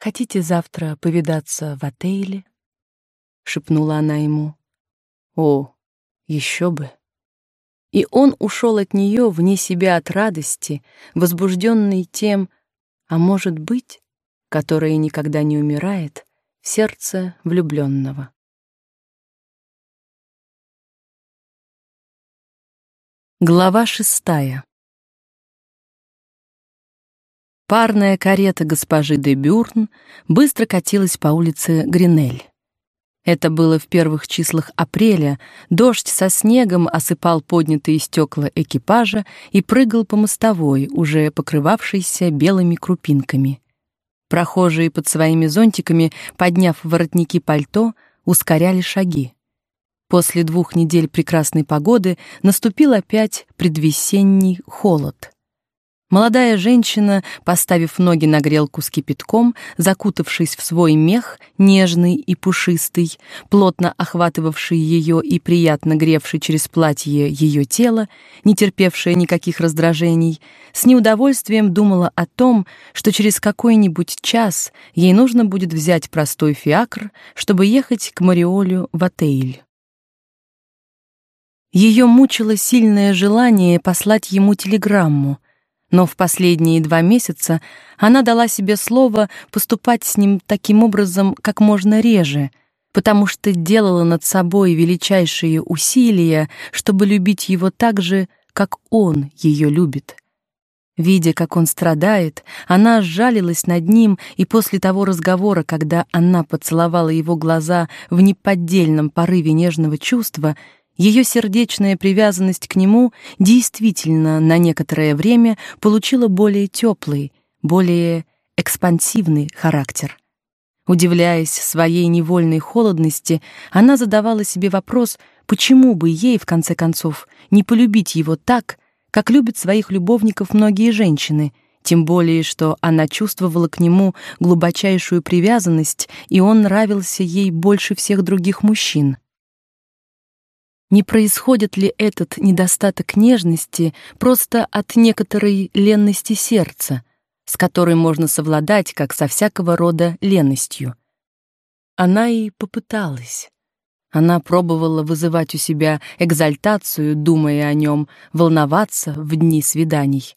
Хотите завтра повидаться в отеле? шепнула она ему. О, еще бы. И он ушел от нее вне себя от радости, возбужденный тем, а может быть, которое никогда не умирает, в сердце влюбленного. Глава шестая. Парная карета госпожи де Бюрн быстро катилась по улице Гринель. Это было в первых числах апреля. Дождь со снегом осыпал поднятые стекла экипажа и прыгал по мостовой, уже покрывавшейся белыми крупинками. Прохожие под своими зонтиками, подняв воротники пальто, ускоряли шаги. После двух недель прекрасной погоды наступил опять предвесенний холод. Молодая женщина, поставив ноги на грелку с кипятком, закутавшись в свой мех, нежный и пушистый, плотно охватывавший ее и приятно гревший через платье ее тело, не терпевшее никаких раздражений, с неудовольствием думала о том, что через какой-нибудь час ей нужно будет взять простой фиакр, чтобы ехать к Мариолю в отель. Ее мучило сильное желание послать ему телеграмму, но в последние два месяца она дала себе слово поступать с ним таким образом как можно реже, потому что делала над собой величайшие усилия, чтобы любить его так же, как он ее любит. Видя, как он страдает, она сжалилась над ним, и после того разговора, когда она поцеловала его глаза в неподдельном порыве нежного чувства, ее сердечная привязанность к нему действительно на некоторое время получила более теплый, более экспансивный характер. Удивляясь своей невольной холодности, она задавала себе вопрос, почему бы ей в конце концов не полюбить его так, как любят своих любовников многие женщины, тем более что она чувствовала к нему глубочайшую привязанность, и он нравился ей больше всех других мужчин. Не происходит ли этот недостаток нежности просто от некоторой ленности сердца, с которой можно совладать, как со всякого рода ленностью? Она и попыталась. Она пробовала вызывать у себя экзальтацию, думая о нем, волноваться в дни свиданий.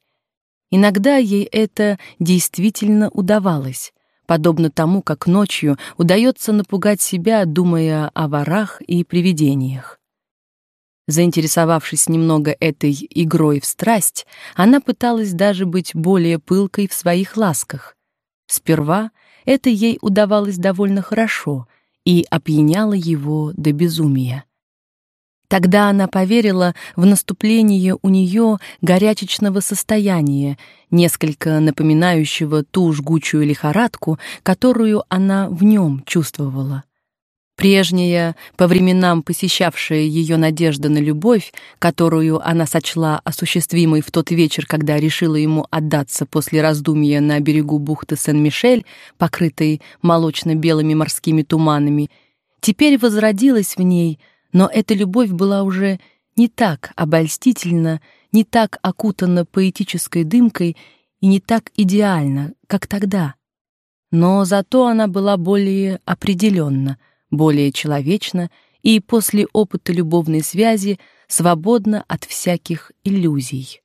Иногда ей это действительно удавалось, подобно тому, как ночью удается напугать себя, думая о ворах и привидениях. Заинтересовавшись немного этой игрой в страсть, она пыталась даже быть более пылкой в своих ласках. Сперва это ей удавалось довольно хорошо и опьяняло его до безумия. Тогда она поверила в наступление у нее горячечного состояния, несколько напоминающего ту жгучую лихорадку, которую она в нем чувствовала. Прежняя, по временам посещавшая ее надежда на любовь, которую она сочла осуществимой в тот вечер, когда решила ему отдаться после раздумья на берегу бухты Сен-Мишель, покрытой молочно-белыми морскими туманами, теперь возродилась в ней, но эта любовь была уже не так обольстительна, не так окутана поэтической дымкой и не так идеальна, как тогда. Но зато она была более определенна — более человечно и после опыта любовной связи свободна от всяких иллюзий.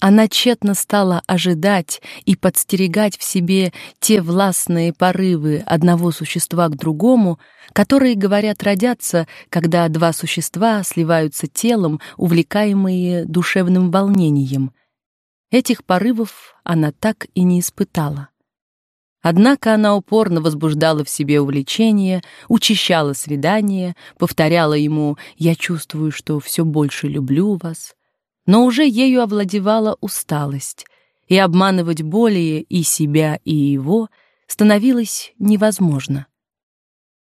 Она тщетно стала ожидать и подстерегать в себе те властные порывы одного существа к другому, которые, говорят, родятся, когда два существа сливаются телом, увлекаемые душевным волнением. Этих порывов она так и не испытала. Однако она упорно возбуждала в себе увлечение, учащала свидания, повторяла ему «я чувствую, что все больше люблю вас». Но уже ею овладевала усталость, и обманывать более и себя, и его становилось невозможно.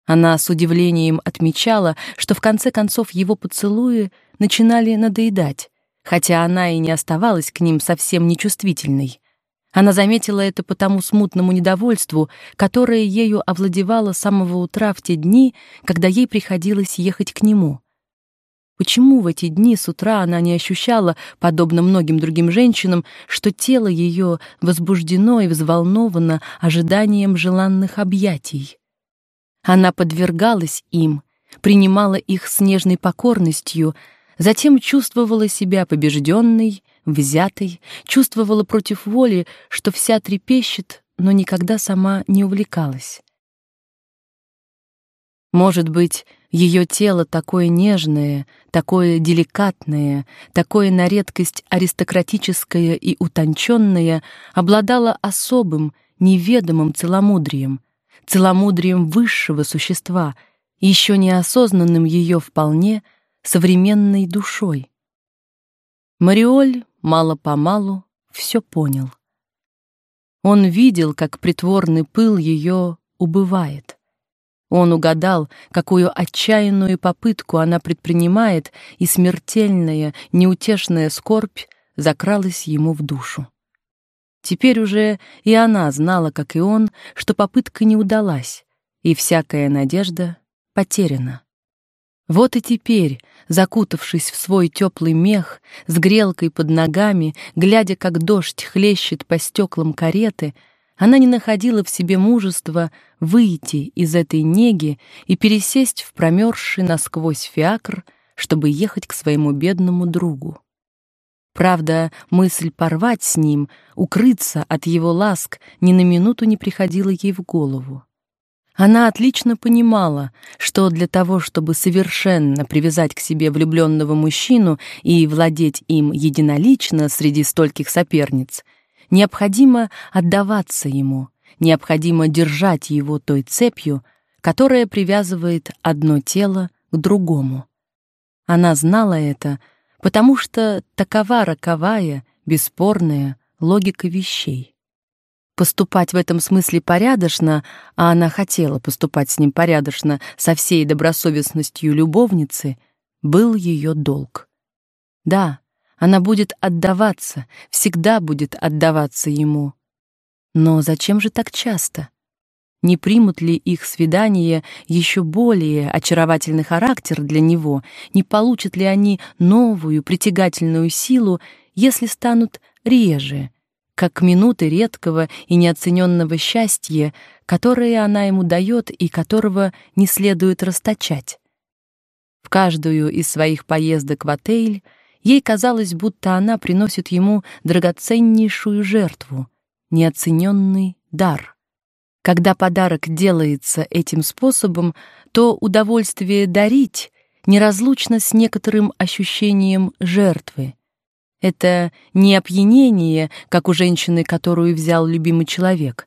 Она с удивлением отмечала, что в конце концов его поцелуи начинали надоедать, хотя она и не оставалась к ним совсем нечувствительной. Она заметила это по тому смутному недовольству, которое ею овладевало с самого утра в те дни, когда ей приходилось ехать к нему. Почему в эти дни с утра она не ощущала, подобно многим другим женщинам, что тело ее возбуждено и взволновано ожиданием желанных объятий? Она подвергалась им, принимала их с нежной покорностью, затем чувствовала себя побежденной, взятой, чувствовала против воли, что вся трепещет, но никогда сама не увлекалась. Может быть, ее тело такое нежное, такое деликатное, такое на редкость аристократическое и утонченное обладало особым, неведомым целомудрием, целомудрием высшего существа, еще неосознанным ее вполне современной душой. Мариоль мало-помалу все понял. Он видел, как притворный пыл ее убывает. Он угадал, какую отчаянную попытку она предпринимает, и смертельная, неутешная скорбь закралась ему в душу. Теперь уже и она знала, как и он, что попытка не удалась, и всякая надежда потеряна. Вот и теперь, закутавшись в свой теплый мех, с грелкой под ногами, глядя, как дождь хлещет по стеклам кареты, она не находила в себе мужества выйти из этой неги и пересесть в промерзший насквозь фиакр, чтобы ехать к своему бедному другу. Правда, мысль порвать с ним, укрыться от его ласк ни на минуту не приходила ей в голову. Она отлично понимала, что для того, чтобы совершенно привязать к себе влюбленного мужчину и владеть им единолично среди стольких соперниц, необходимо отдаваться ему, необходимо держать его той цепью, которая привязывает одно тело к другому. Она знала это, потому что такова роковая, бесспорная логика вещей. Поступать в этом смысле порядочно, а она хотела поступать с ним порядочно со всей добросовестностью любовницы, был ее долг. Да, она будет отдаваться, всегда будет отдаваться ему. Но зачем же так часто? Не примут ли их свидания еще более очаровательный характер для него? Не получат ли они новую притягательную силу, если станут реже, как минуты редкого и неоцененного счастья, которое она ему дает и которого не следует расточать? В каждую из своих поездок в отель Ей казалось, будто она приносит ему драгоценнейшую жертву, неоцененный дар. Когда подарок делается этим способом, то удовольствие дарить неразлучно с некоторым ощущением жертвы. Это не опьянение, как у женщины, которую взял любимый человек.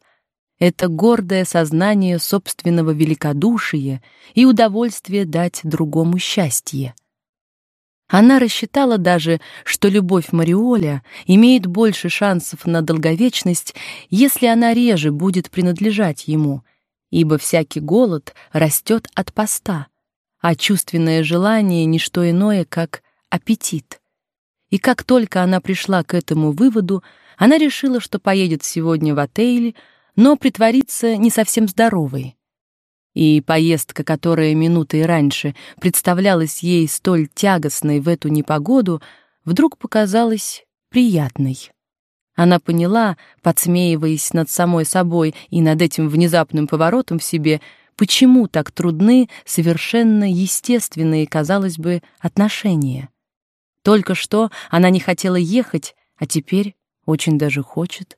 Это гордое сознание собственного великодушия и удовольствие дать другому счастье. Она рассчитала даже, что любовь Мариоля имеет больше шансов на долговечность, если она реже будет принадлежать ему, ибо всякий голод растет от поста, а чувственное желание ни что иное, как аппетит. И как только она пришла к этому выводу, она решила, что поедет сегодня в отель, но притворится не совсем здоровой и поездка, которая минутой раньше представлялась ей столь тягостной в эту непогоду, вдруг показалась приятной. Она поняла, подсмеиваясь над самой собой и над этим внезапным поворотом в себе, почему так трудны совершенно естественные, казалось бы, отношения. Только что она не хотела ехать, а теперь очень даже хочет.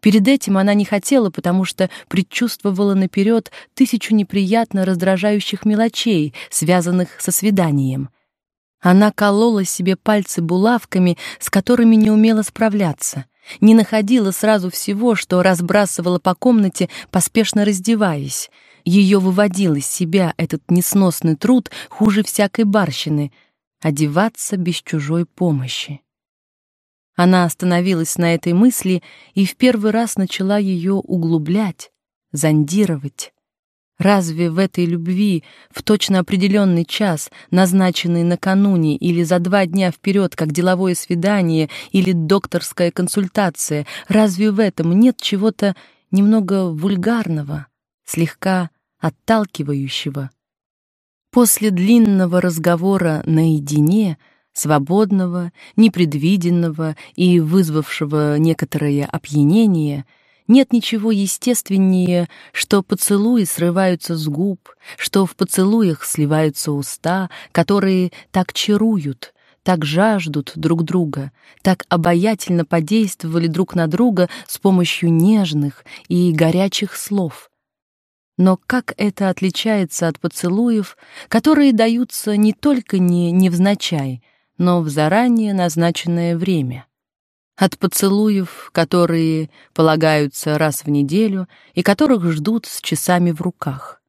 Перед этим она не хотела, потому что предчувствовала наперед тысячу неприятно раздражающих мелочей, связанных со свиданием. Она колола себе пальцы булавками, с которыми не умела справляться, не находила сразу всего, что разбрасывала по комнате, поспешно раздеваясь. Ее выводил из себя этот несносный труд хуже всякой барщины — одеваться без чужой помощи. Она остановилась на этой мысли и в первый раз начала ее углублять, зондировать. Разве в этой любви в точно определенный час, назначенный накануне или за два дня вперед, как деловое свидание или докторская консультация, разве в этом нет чего-то немного вульгарного, слегка отталкивающего? После длинного разговора наедине, свободного, непредвиденного и вызвавшего некоторое опьянение, нет ничего естественнее, что поцелуи срываются с губ, что в поцелуях сливаются уста, которые так чаруют, так жаждут друг друга, так обаятельно подействовали друг на друга с помощью нежных и горячих слов. Но как это отличается от поцелуев, которые даются не только не невзначай, но в заранее назначенное время? От поцелуев, которые полагаются раз в неделю и которых ждут с часами в руках.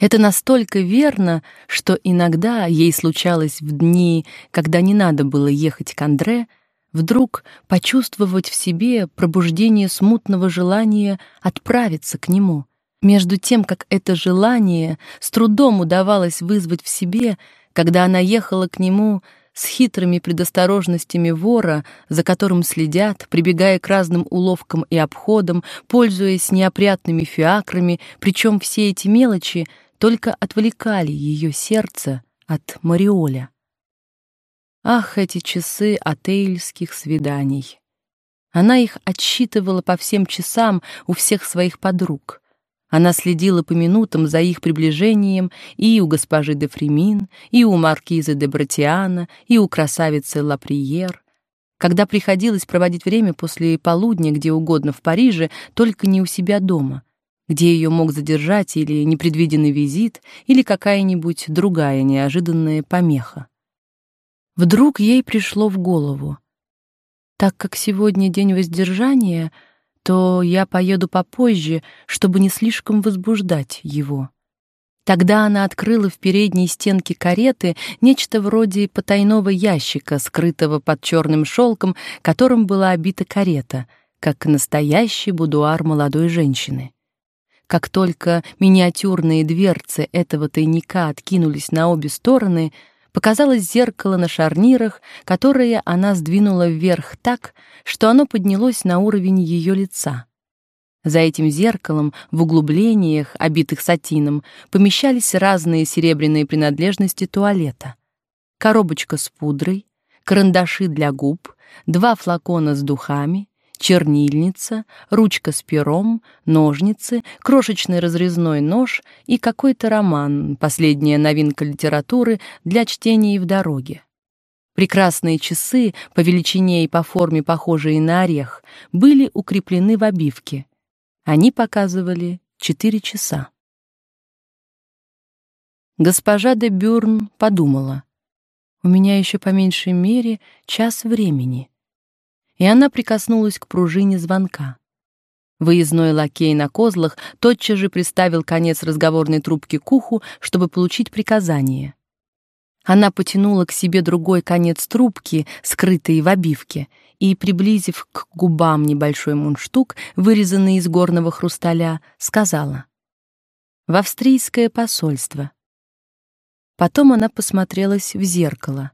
Это настолько верно, что иногда ей случалось в дни, когда не надо было ехать к Андре, вдруг почувствовать в себе пробуждение смутного желания отправиться к нему — между тем, как это желание с трудом удавалось вызвать в себе, когда она ехала к нему с хитрыми предосторожностями вора, за которым следят, прибегая к разным уловкам и обходам, пользуясь неопрятными фиакрами, причем все эти мелочи только отвлекали ее сердце от Мариоля. Ах, эти часы отейльских свиданий! Она их отсчитывала по всем часам у всех своих подруг. Она следила по минутам за их приближением и у госпожи де Фремин, и у маркиза де Братиана, и у красавицы Лаприер. Когда приходилось проводить время после полудня где угодно в Париже, только не у себя дома, где ее мог задержать или непредвиденный визит, или какая-нибудь другая неожиданная помеха. Вдруг ей пришло в голову. Так как сегодня день воздержания — то я поеду попозже, чтобы не слишком возбуждать его. Тогда она открыла в передней стенке кареты нечто вроде потайного ящика, скрытого под черным шелком, которым была обита карета, как настоящий будуар молодой женщины. Как только миниатюрные дверцы этого тайника откинулись на обе стороны — показалось зеркало на шарнирах, которое она сдвинула вверх так, что оно поднялось на уровень ее лица. За этим зеркалом в углублениях, обитых сатином, помещались разные серебряные принадлежности туалета. Коробочка с пудрой, карандаши для губ, два флакона с духами, чернильница, ручка с пером, ножницы, крошечный разрезной нож и какой-то роман, последняя новинка литературы для чтения в дороге. Прекрасные часы, по величине и по форме похожие на орех, были укреплены в обивке. Они показывали четыре часа. Госпожа де Бюрн подумала: "У меня еще по меньшей мере час времени" и она прикоснулась к пружине звонка. Выездной лакей на козлах тотчас же приставил конец разговорной трубки к уху, чтобы получить приказание. Она потянула к себе другой конец трубки, скрытой в обивке, и, приблизив к губам небольшой мундштук, вырезанный из горного хрусталя, сказала: "В австрийское посольство". Потом она посмотрелась в зеркало.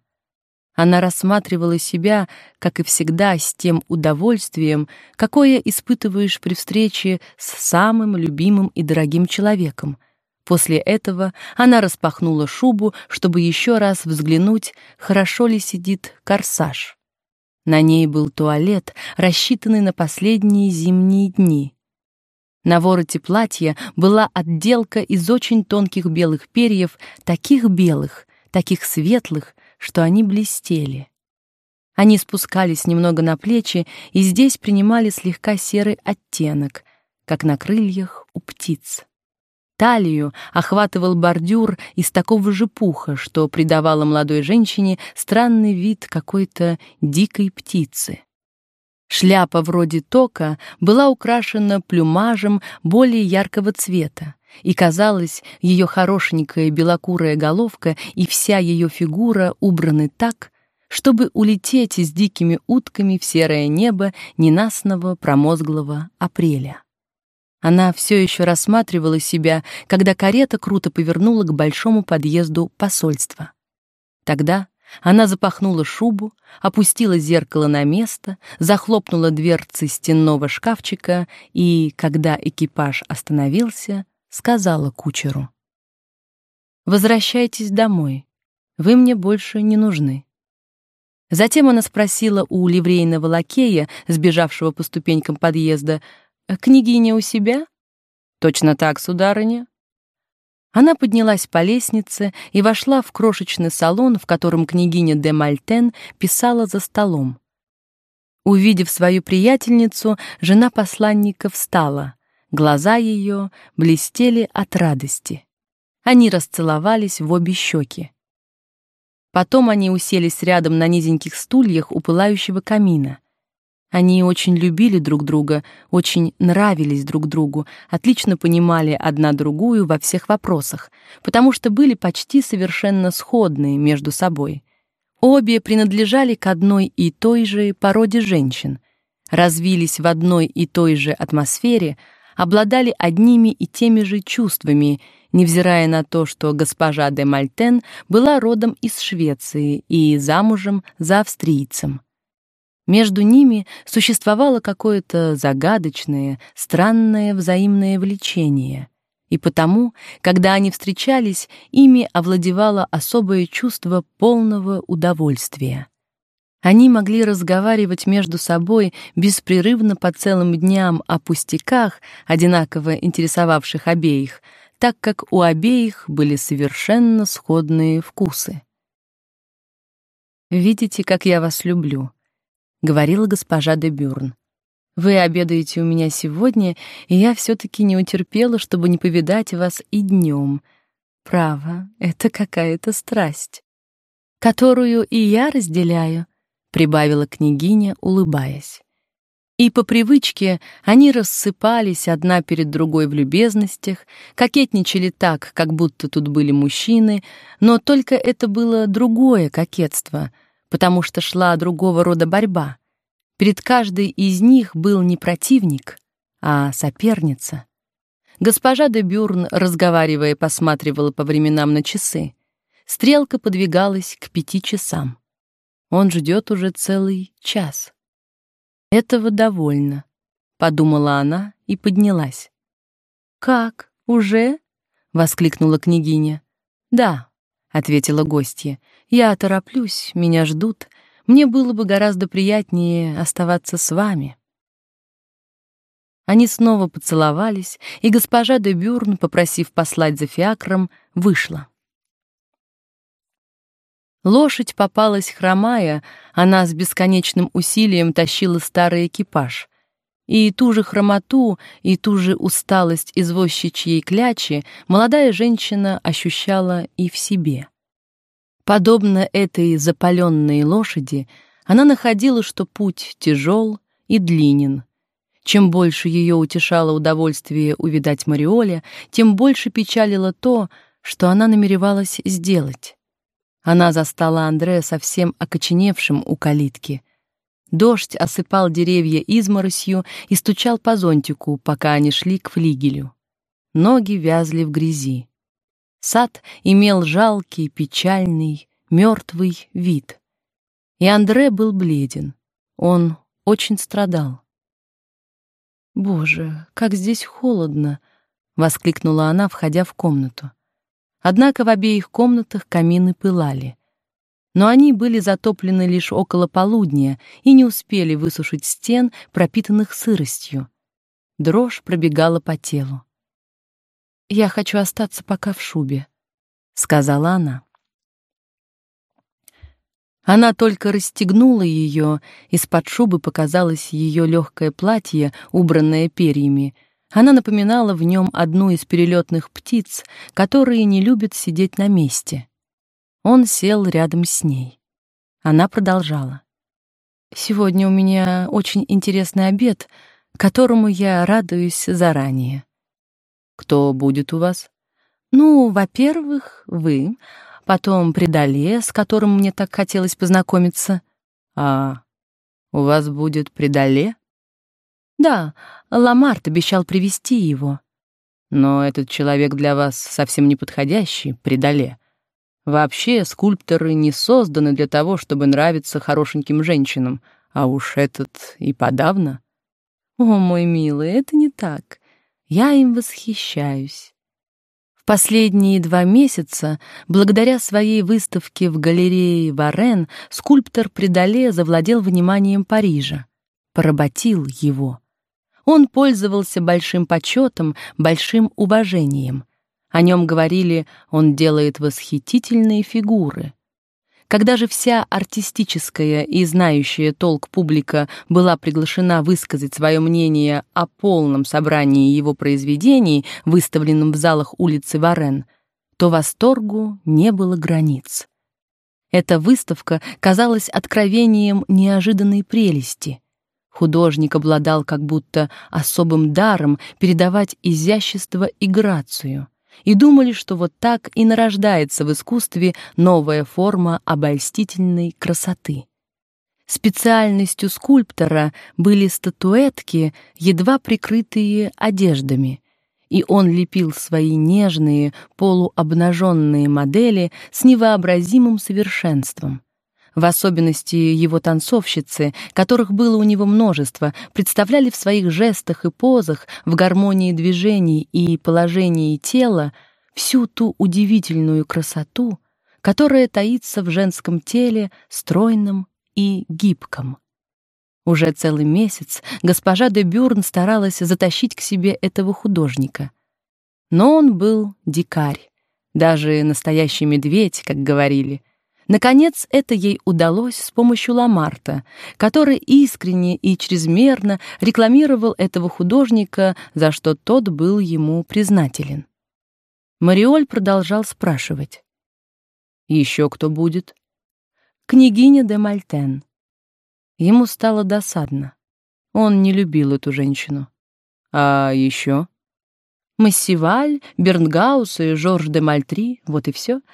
Она рассматривала себя, как и всегда, с тем удовольствием, какое испытываешь при встрече с самым любимым и дорогим человеком. После этого она распахнула шубу, чтобы еще раз взглянуть, хорошо ли сидит корсаж. На ней был туалет, рассчитанный на последние зимние дни. На вороте платья была отделка из очень тонких белых перьев, таких белых, таких светлых, что они блестели. Они спускались немного на плечи и здесь принимали слегка серый оттенок, как на крыльях у птиц. Талию охватывал бордюр из такого же пуха, что придавало молодой женщине странный вид какой-то дикой птицы. Шляпа вроде тока была украшена плюмажем более яркого цвета, и казалось, ее хорошенькая белокурая головка и вся ее фигура убраны так, чтобы улететь с дикими утками в серое небо ненастного промозглого апреля. Она все еще рассматривала себя, когда карета круто повернула к большому подъезду посольства. Тогда она запахнула шубу, опустила зеркало на место, захлопнула дверцы стенного шкафчика и, когда экипаж остановился, сказала кучеру. Возвращайтесь домой. Вы мне больше не нужны. Затем она спросила у ливрейного лакея, сбежавшего по ступенькам подъезда, «Княгиня у себя?» «Точно так, сударыня». Она поднялась по лестнице и вошла в крошечный салон, в котором княгиня де Мальтен писала за столом. Увидев свою приятельницу, жена посланника встала. Глаза ее блестели от радости. Они расцеловались в обе щеки. Потом они уселись рядом на низеньких стульях у пылающего камина. Они очень любили друг друга, очень нравились друг другу, отлично понимали одна другую во всех вопросах, потому что были почти совершенно сходные между собой. Обе принадлежали к одной и той же породе женщин, развились в одной и той же атмосфере, обладали одними и теми же чувствами невзирая на то, что госпожа де Мальтен была родом из Швеции и замужем за австрийцем. Между ними существовало какое-то загадочное, странное взаимное влечение, и потому, когда они встречались, ими овладевало особое чувство полного удовольствия. Они могли разговаривать между собой беспрерывно по целым дням о пустяках, одинаково интересовавших обеих, так как у обеих были совершенно сходные вкусы. «Видите, как я вас люблю», — говорила госпожа де Бюрн. «Вы обедаете у меня сегодня, и я все-таки не утерпела, чтобы не повидать вас и днем. Право, это какая-то страсть, которую и я разделяю», — прибавила княгиня, улыбаясь. И по привычке они рассыпались одна перед другой в любезностях, кокетничали так, как будто тут были мужчины, но только это было другое кокетство, потому что шла другого рода борьба. Перед каждой из них был не противник, а соперница. Госпожа де Бюрн, разговаривая, посматривала по временам на часы. Стрелка подвигалась к пяти часам. Он ждет уже целый час. Этого довольно, подумала она и поднялась. Как? Уже? воскликнула княгиня. Да, ответила гостья. Я тороплюсь, меня ждут. Мне было бы гораздо приятнее оставаться с вами. Они снова поцеловались, и госпожа де Бюрн, попросив послать за фиакром, вышла. Лошадь попалась хромая, она с бесконечным усилием тащила старый экипаж. И ту же хромоту, и ту же усталость извозчичьей клячи молодая женщина ощущала и в себе. Подобно этой запаленной лошади, она находила, что путь тяжел и длинен. Чем больше ее утешало удовольствие увидать Мариоля, тем больше печалило то, что она намеревалась сделать. Она застала Андрея совсем окоченевшим у калитки. Дождь осыпал деревья изморосью и стучал по зонтику, пока они шли к флигелю. Ноги вязли в грязи. Сад имел жалкий, печальный, мертвый вид. И Андре был бледен. Он очень страдал. «Боже, как здесь холодно!» — воскликнула она, входя в комнату. Однако в обеих комнатах камины пылали. Но они были затоплены лишь около полудня и не успели высушить стен, пропитанных сыростью. Дрожь пробегала по телу. «Я хочу остаться пока в шубе», — сказала она. Она только расстегнула ее, из-под шубы показалось ее легкое платье, убранное перьями — она напоминала в нем одну из перелетных птиц, которые не любят сидеть на месте. Он сел рядом с ней. Она продолжала. «Сегодня у меня очень интересный обед, которому я радуюсь заранее». «Кто будет у вас?» «Ну, во-первых, вы, потом Предале, с которым мне так хотелось познакомиться». «А, у вас будет Предале?» Да, Ламарт обещал привести его. Но этот человек для вас совсем не подходящий, Придале. Вообще, скульпторы не созданы для того, чтобы нравиться хорошеньким женщинам, а уж этот и подавно. О, мой милый, это не так. Я им восхищаюсь. В Последние два месяца, благодаря своей выставке в галерее Варен, скульптор Придале завладел вниманием Парижа, поработил его. Он пользовался большим почетом, большим уважением. О нем говорили, он делает восхитительные фигуры. Когда же вся артистическая и знающая толк публика была приглашена высказать свое мнение о полном собрании его произведений, выставленном в залах улицы Варен, то восторгу не было границ. Эта выставка казалась откровением неожиданной прелести. Художник обладал как будто особым даром передавать изящество и грацию — и думали, что вот так и нарождается в искусстве новая форма обольстительной красоты. Специальностью скульптора были статуэтки, едва прикрытые одеждами, и он лепил свои нежные, полуобнаженные модели с невообразимым совершенством. В особенности его танцовщицы, которых было у него множество, представляли в своих жестах и позах, в гармонии движений и положении тела всю ту удивительную красоту, которая таится в женском теле, стройном и гибком. Уже целый месяц госпожа де Бюрн старалась затащить к себе этого художника. Но он был дикарь, даже настоящий медведь, как говорили — Наконец, это ей удалось с помощью Ламарта, который искренне и чрезмерно рекламировал этого художника, за что тот был ему признателен. Мариоль продолжал спрашивать. «Еще кто будет?» «Княгиня де Мальтен». Ему стало досадно. Он не любил эту женщину. «А еще?» Массиваль, Бернгаус и Жорж де Мальтри, вот и все —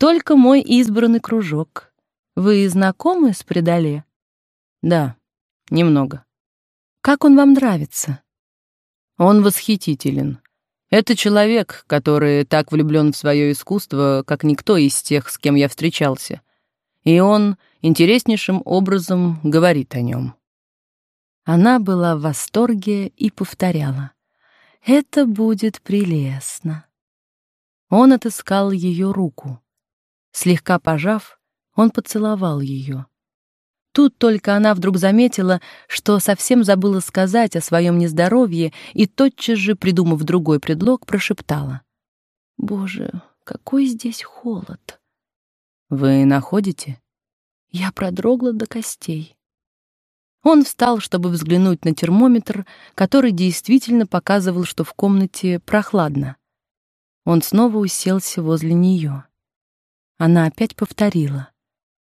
только мой избранный кружок. Вы знакомы с Предале? Да, немного. Как он вам нравится? Он восхитителен. Это человек, который так влюблен в свое искусство, как никто из тех, с кем я встречался. И он интереснейшим образом говорит о нем. Она была в восторге и повторяла. «Это будет прелестно». Он отыскал ее руку. Слегка пожав, он поцеловал ее. Тут только она вдруг заметила, что совсем забыла сказать о своем нездоровье и тотчас же, придумав другой предлог, прошептала. «Боже, какой здесь холод!» «Вы находите?» Я продрогла до костей. Он встал, чтобы взглянуть на термометр, который действительно показывал, что в комнате прохладно. Он снова уселся возле нее. Она опять повторила.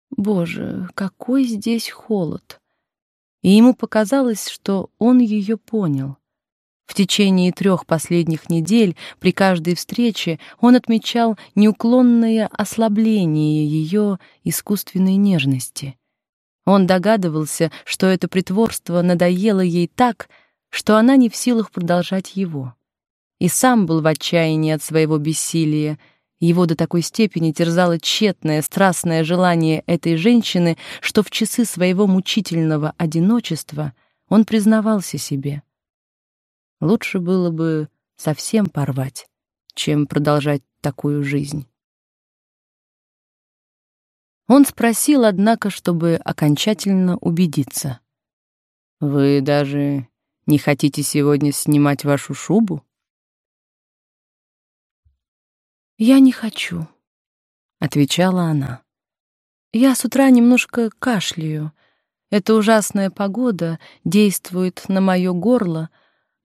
«Боже, какой здесь холод!» И ему показалось, что он ее понял. В течение трех последних недель при каждой встрече он отмечал неуклонное ослабление ее искусственной нежности. Он догадывался, что это притворство надоело ей так, что она не в силах продолжать его. И сам был в отчаянии от своего бессилия, его до такой степени терзало тщетное, страстное желание этой женщины, что в часы своего мучительного одиночества он признавался себе. Лучше было бы совсем порвать, чем продолжать такую жизнь. Он спросил, однако, чтобы окончательно убедиться. «Вы даже не хотите сегодня снимать вашу шубу?» «Я не хочу», — отвечала она. «Я с утра немножко кашляю. Эта ужасная погода действует на мое горло,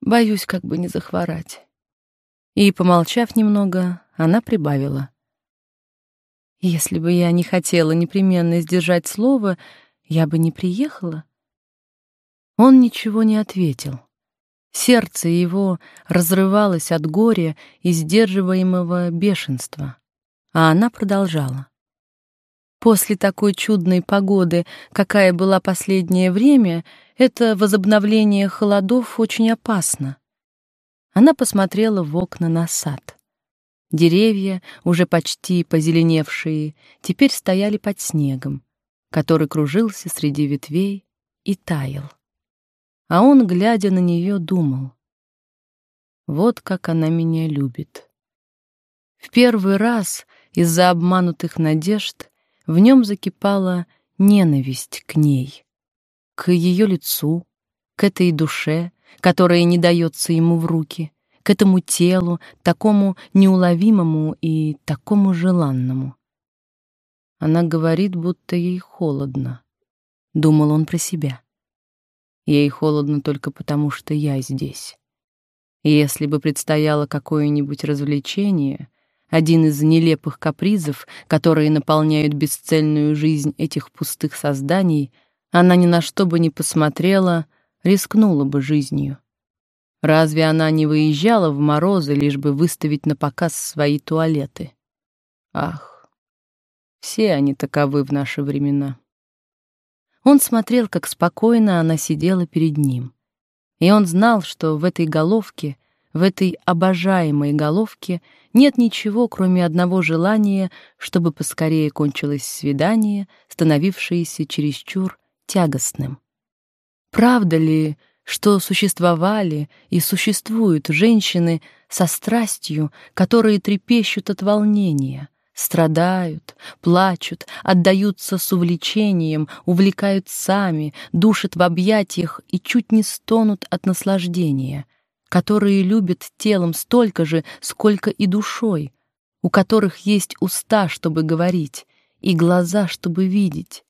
боюсь как бы не захворать». И, помолчав немного, она прибавила. «Если бы я не хотела непременно сдержать слово, я бы не приехала». Он ничего не ответил. Сердце его разрывалось от горя и сдерживаемого бешенства. А она продолжала. После такой чудной погоды, какая была последнее время, это возобновление холодов очень опасно. Она посмотрела в окна на сад. Деревья, уже почти позеленевшие, теперь стояли под снегом, который кружился среди ветвей и таял а он, глядя на нее, думал. Вот как она меня любит. В первый раз из-за обманутых надежд в нем закипала ненависть к ней, к ее лицу, к этой душе, которая не дается ему в руки, к этому телу, такому неуловимому и такому желанному. Она говорит, будто ей холодно. Думал он про себя. Ей холодно только потому, что я здесь. Если бы предстояло какое-нибудь развлечение, один из нелепых капризов, которые наполняют бесцельную жизнь этих пустых созданий, она ни на что бы не посмотрела, рискнула бы жизнью. Разве она не выезжала в морозы, лишь бы выставить на показ свои туалеты? Ах, все они таковы в наши времена. Он смотрел, как спокойно она сидела перед ним. И он знал, что в этой головке, в этой обожаемой головке нет ничего, кроме одного желания, чтобы поскорее кончилось свидание, становившееся чересчур тягостным. Правда ли, что существовали и существуют женщины со страстью, которые трепещут от волнения, страдают, плачут, отдаются с увлечением, увлекают сами, душат в объятиях и чуть не стонут от наслаждения, которые любят телом столько же, сколько и душой, у которых есть уста, чтобы говорить, и глаза, чтобы видеть,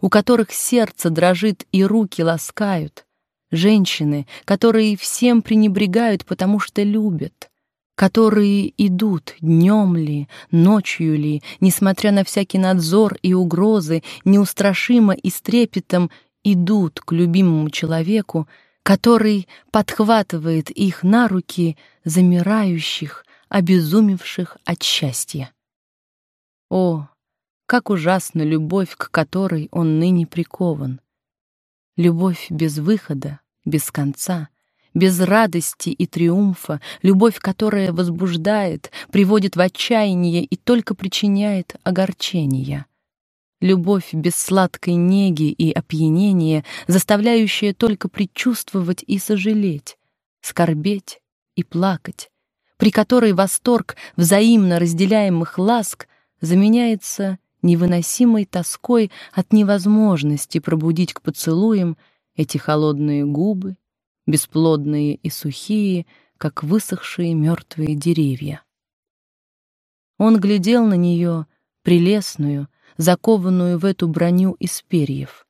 у которых сердце дрожит и руки ласкают — Женщины, которые всем пренебрегают, потому что любят, которые идут днем ли, ночью ли, несмотря на всякий надзор и угрозы, неустрашимо и с трепетом идут к любимому человеку, который подхватывает их на руки, замирающих, обезумевших от счастья. О, как ужасна любовь, к которой он ныне прикован! Любовь без выхода, без конца, без радости и триумфа, любовь, которая возбуждает, приводит в отчаяние и только причиняет огорчения. Любовь без сладкой неги и опьянения, заставляющая только предчувствовать и сожалеть, скорбеть и плакать, при которой восторг взаимно разделяемых ласк заменяется невыносимой тоской от невозможности пробудить к поцелуям эти холодные губы, бесплодные и сухие, как высохшие мертвые деревья. Он глядел на нее, прелестную, закованную в эту броню из перьев.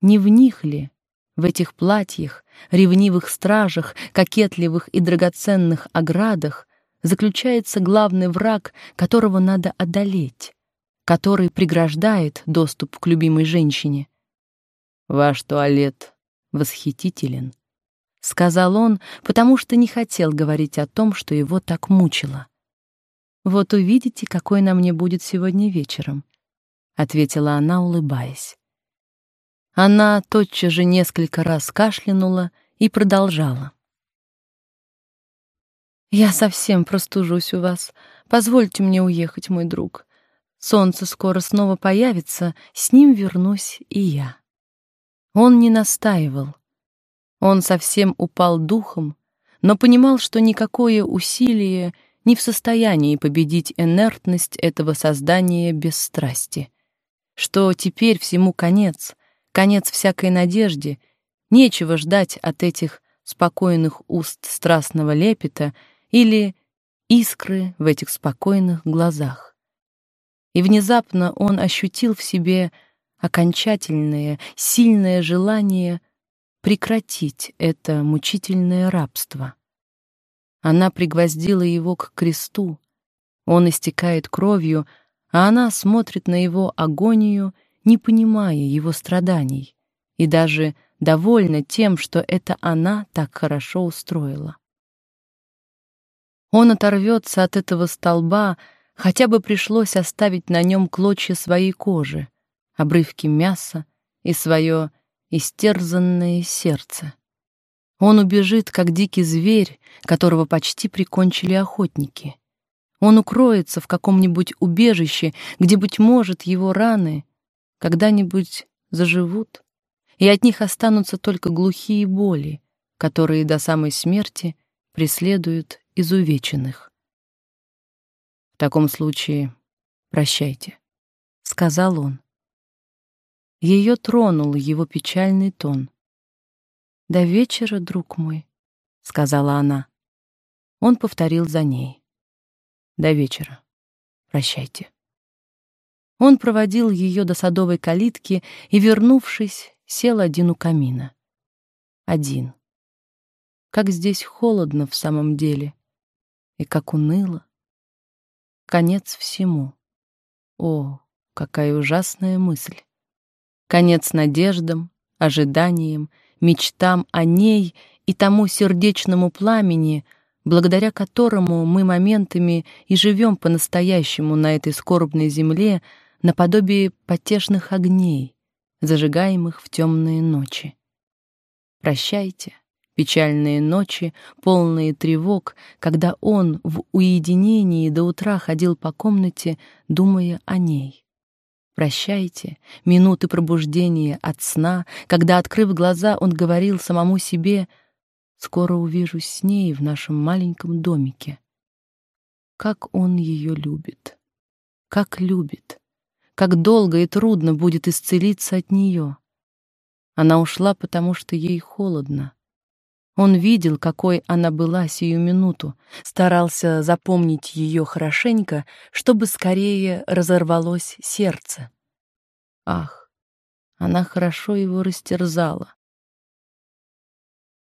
Не в них ли, в этих платьях, ревнивых стражах, кокетливых и драгоценных оградах, заключается главный враг, которого надо одолеть, который преграждает доступ к любимой женщине, Ваш туалет восхитителен, сказал он, потому что не хотел говорить о том, что его так мучило. Вот увидите, какой на мне будет сегодня вечером, ответила она, улыбаясь. Она тотчас же несколько раз кашлянула и продолжала. Я совсем простужусь у вас. Позвольте мне уехать, мой друг. Солнце скоро снова появится, с ним вернусь и я. Он не настаивал. Он совсем упал духом, но понимал, что никакое усилие не в состоянии победить инертность этого создания без страсти, что теперь всему конец, конец всякой надежде, нечего ждать от этих спокойных уст страстного лепета или искры в этих спокойных глазах. И внезапно он ощутил в себе окончательное, сильное желание прекратить это мучительное рабство. Она пригвоздила его к кресту. Он истекает кровью, а она смотрит на его агонию, не понимая его страданий, и даже довольна тем, что это она так хорошо устроила. Он оторвется от этого столба, хотя бы пришлось оставить на нем клочья своей кожи обрывки мяса и свое истерзанное сердце. Он убежит, как дикий зверь, которого почти прикончили охотники. Он укроется в каком-нибудь убежище, где, быть может, его раны когда-нибудь заживут, и от них останутся только глухие боли, которые до самой смерти преследуют изувеченных. таком случае прощайте, сказал он. Ее тронул его печальный тон. До вечера, друг мой, сказала она. Он повторил за ней. До вечера. Прощайте. Он проводил ее до садовой калитки и, вернувшись, сел один у камина. Один. Как здесь холодно в самом деле, и как уныло. Конец всему. О, какая ужасная мысль. Конец надеждам, ожиданиям, мечтам о ней и тому сердечному пламени, благодаря которому мы моментами и живем по-настоящему на этой скорбной земле, наподобие потешных огней, зажигаемых в темные ночи. Прощайте, печальные ночи, полные тревог, когда он в уединении до утра ходил по комнате, думая о ней. Прощайте, минуты пробуждения от сна, когда, открыв глаза, он говорил самому себе «Скоро увижусь с ней в нашем маленьком домике». Как он ее любит, как любит, как долго и трудно будет исцелиться от нее. Она ушла, потому что ей холодно. Он видел, какой она была сию минуту, старался запомнить ее хорошенько, чтобы скорее разорвалось сердце. Ах, она хорошо его растерзала.